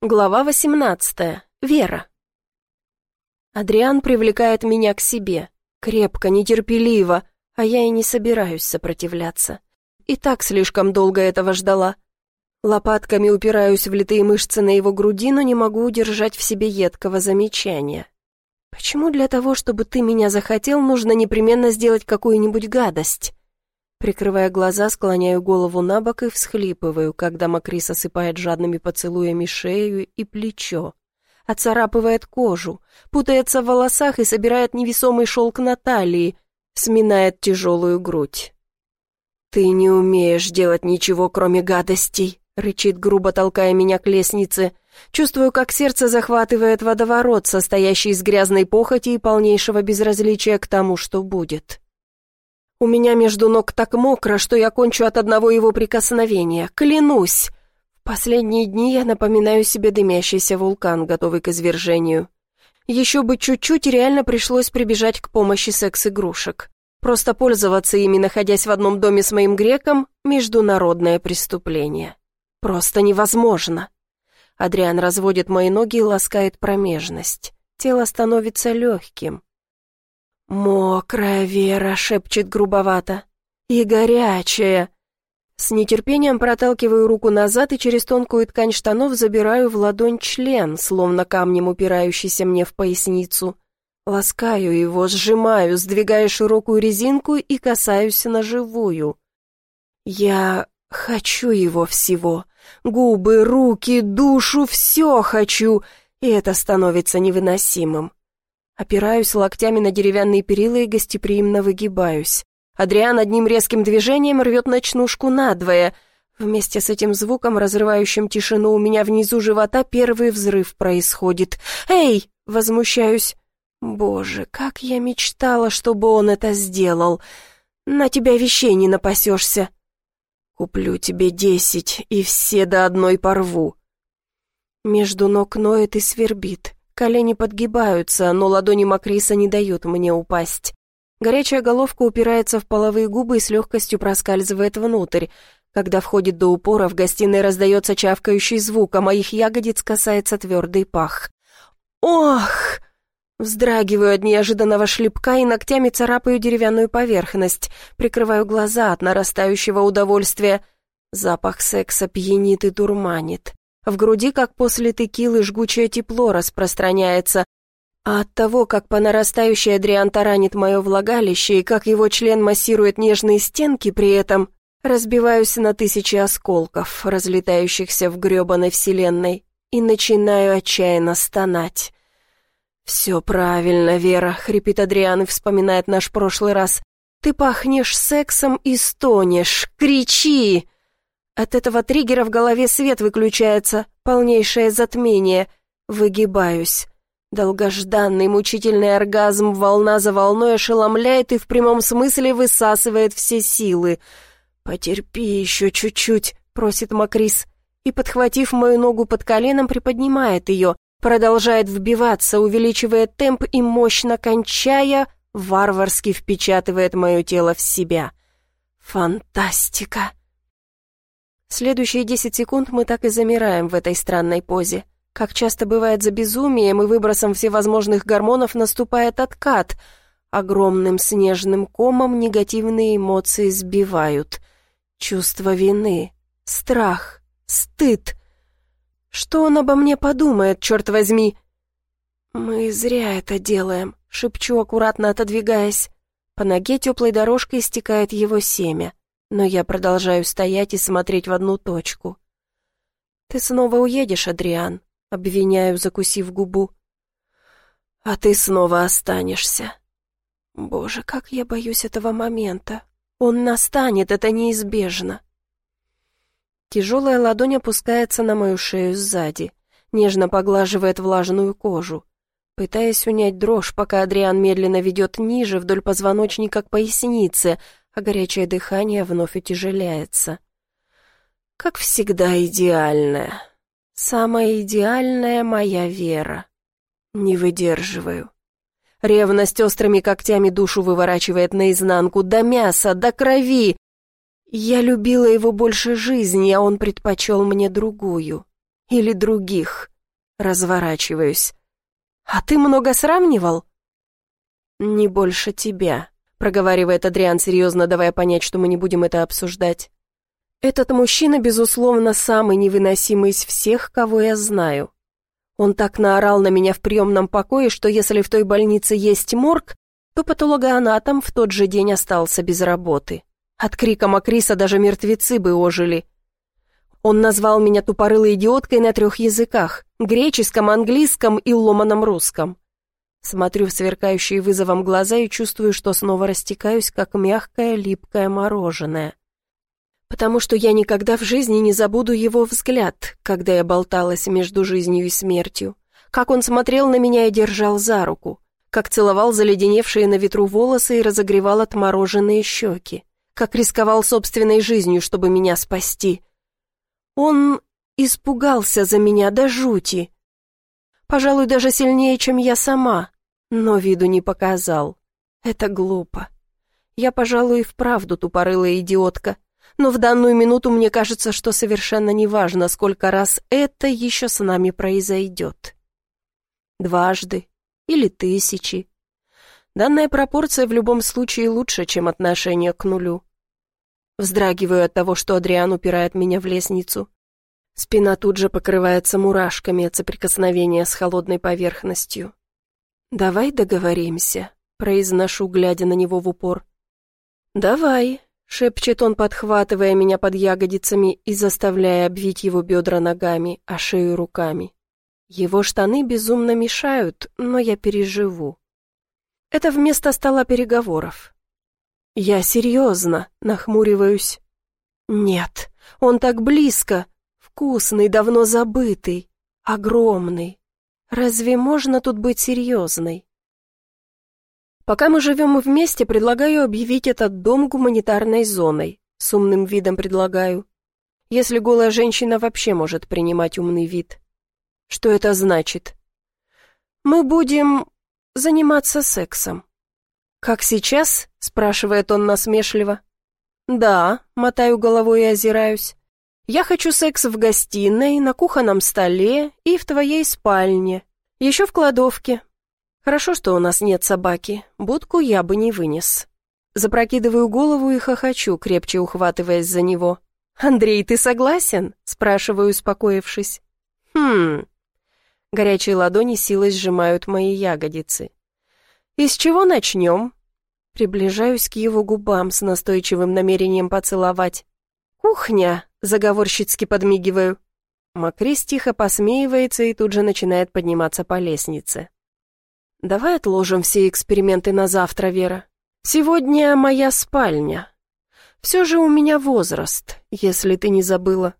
Глава 18. Вера. Адриан привлекает меня к себе. Крепко, нетерпеливо, а я и не собираюсь сопротивляться. И так слишком долго этого ждала. Лопатками упираюсь в литые мышцы на его груди, но не могу удержать в себе едкого замечания. Почему для того, чтобы ты меня захотел, нужно непременно сделать какую-нибудь гадость? Прикрывая глаза, склоняю голову на бок и всхлипываю, когда Макрис осыпает жадными поцелуями шею и плечо. Оцарапывает кожу, путается в волосах и собирает невесомый шелк на талии, сминает тяжелую грудь. «Ты не умеешь делать ничего, кроме гадостей», — рычит, грубо толкая меня к лестнице. Чувствую, как сердце захватывает водоворот, состоящий из грязной похоти и полнейшего безразличия к тому, что будет. У меня между ног так мокро, что я кончу от одного его прикосновения. Клянусь! В последние дни я напоминаю себе дымящийся вулкан, готовый к извержению. Еще бы чуть-чуть реально пришлось прибежать к помощи секс-игрушек. Просто пользоваться ими, находясь в одном доме с моим греком, международное преступление. Просто невозможно. Адриан разводит мои ноги и ласкает промежность. Тело становится легким. «Мокрая Вера», — шепчет грубовато. «И горячая». С нетерпением проталкиваю руку назад и через тонкую ткань штанов забираю в ладонь член, словно камнем упирающийся мне в поясницу. Ласкаю его, сжимаю, сдвигая широкую резинку и касаюсь на живую. Я хочу его всего. Губы, руки, душу, все хочу, и это становится невыносимым. Опираюсь локтями на деревянные перила и гостеприимно выгибаюсь. Адриан одним резким движением рвет ночнушку надвое. Вместе с этим звуком, разрывающим тишину у меня внизу живота, первый взрыв происходит. «Эй!» — возмущаюсь. «Боже, как я мечтала, чтобы он это сделал! На тебя вещей не напасешься!» «Куплю тебе десять, и все до одной порву!» Между ног ноет и свербит. Колени подгибаются, но ладони Макриса не дают мне упасть. Горячая головка упирается в половые губы и с легкостью проскальзывает внутрь. Когда входит до упора, в гостиной раздается чавкающий звук, а моих ягодиц касается твердый пах. «Ох!» Вздрагиваю от неожиданного шлепка и ногтями царапаю деревянную поверхность, прикрываю глаза от нарастающего удовольствия. Запах секса пьянит и дурманит. В груди, как после текилы, жгучее тепло распространяется, а от того, как по нарастающей Адриан таранит мое влагалище и как его член массирует нежные стенки при этом, разбиваюсь на тысячи осколков, разлетающихся в гребаной вселенной, и начинаю отчаянно стонать. «Все правильно, Вера», — хрипит Адриан и вспоминает наш прошлый раз. «Ты пахнешь сексом и стонешь. Кричи!» От этого триггера в голове свет выключается, полнейшее затмение. Выгибаюсь. Долгожданный мучительный оргазм волна за волной ошеломляет и в прямом смысле высасывает все силы. «Потерпи еще чуть-чуть», — просит Макрис, и, подхватив мою ногу под коленом, приподнимает ее, продолжает вбиваться, увеличивая темп и мощно кончая, варварски впечатывает мое тело в себя. «Фантастика!» Следующие десять секунд мы так и замираем в этой странной позе. Как часто бывает за безумием и выбросом всевозможных гормонов наступает откат. Огромным снежным комом негативные эмоции сбивают. Чувство вины, страх, стыд. Что он обо мне подумает, черт возьми? «Мы зря это делаем», — шепчу, аккуратно отодвигаясь. По ноге теплой дорожкой стекает его семя но я продолжаю стоять и смотреть в одну точку. «Ты снова уедешь, Адриан?» — обвиняю, закусив губу. «А ты снова останешься». «Боже, как я боюсь этого момента! Он настанет, это неизбежно!» Тяжелая ладонь опускается на мою шею сзади, нежно поглаживает влажную кожу. Пытаясь унять дрожь, пока Адриан медленно ведет ниже вдоль позвоночника к пояснице, а горячее дыхание вновь утяжеляется. Как всегда идеальная. Самая идеальная моя вера. Не выдерживаю. Ревность острыми когтями душу выворачивает наизнанку, до мяса, до крови. Я любила его больше жизни, а он предпочел мне другую. Или других? Разворачиваюсь. А ты много сравнивал? Не больше тебя, проговаривает Адриан серьезно, давая понять, что мы не будем это обсуждать. Этот мужчина, безусловно, самый невыносимый из всех, кого я знаю. Он так наорал на меня в приемном покое, что если в той больнице есть морг, то патологоанатом в тот же день остался без работы. От крика Макриса даже мертвецы бы ожили. Он назвал меня тупорылой идиоткой на трех языках — греческом, английском и ломаном русском. Смотрю в сверкающие вызовом глаза и чувствую, что снова растекаюсь, как мягкое, липкое мороженое. Потому что я никогда в жизни не забуду его взгляд, когда я болталась между жизнью и смертью. Как он смотрел на меня и держал за руку. Как целовал заледеневшие на ветру волосы и разогревал отмороженные щеки как рисковал собственной жизнью, чтобы меня спасти. Он испугался за меня до жути. Пожалуй, даже сильнее, чем я сама, но виду не показал. Это глупо. Я, пожалуй, и вправду тупорылая идиотка, но в данную минуту мне кажется, что совершенно неважно, сколько раз это еще с нами произойдет. Дважды или тысячи. Данная пропорция в любом случае лучше, чем отношение к нулю. Вздрагиваю от того, что Адриан упирает меня в лестницу. Спина тут же покрывается мурашками от соприкосновения с холодной поверхностью. «Давай договоримся», — произношу, глядя на него в упор. «Давай», — шепчет он, подхватывая меня под ягодицами и заставляя обвить его бедра ногами, а шею руками. Его штаны безумно мешают, но я переживу. Это вместо стола переговоров. «Я серьезно», — нахмуриваюсь. «Нет, он так близко, вкусный, давно забытый, огромный. Разве можно тут быть серьезной?» Пока мы живем вместе, предлагаю объявить этот дом гуманитарной зоной. С умным видом предлагаю. Если голая женщина вообще может принимать умный вид. Что это значит? Мы будем заниматься сексом. «Как сейчас?» — спрашивает он насмешливо. «Да», — мотаю головой и озираюсь. «Я хочу секс в гостиной, на кухонном столе и в твоей спальне. Еще в кладовке. Хорошо, что у нас нет собаки. Будку я бы не вынес». Запрокидываю голову и хохочу, крепче ухватываясь за него. «Андрей, ты согласен?» — спрашиваю, успокоившись. «Хм...» Горячие ладони силой сжимают мои ягодицы. «Из чего начнем?» Приближаюсь к его губам с настойчивым намерением поцеловать. «Кухня!» — заговорщицки подмигиваю. Макрис тихо посмеивается и тут же начинает подниматься по лестнице. «Давай отложим все эксперименты на завтра, Вера. Сегодня моя спальня. Все же у меня возраст, если ты не забыла.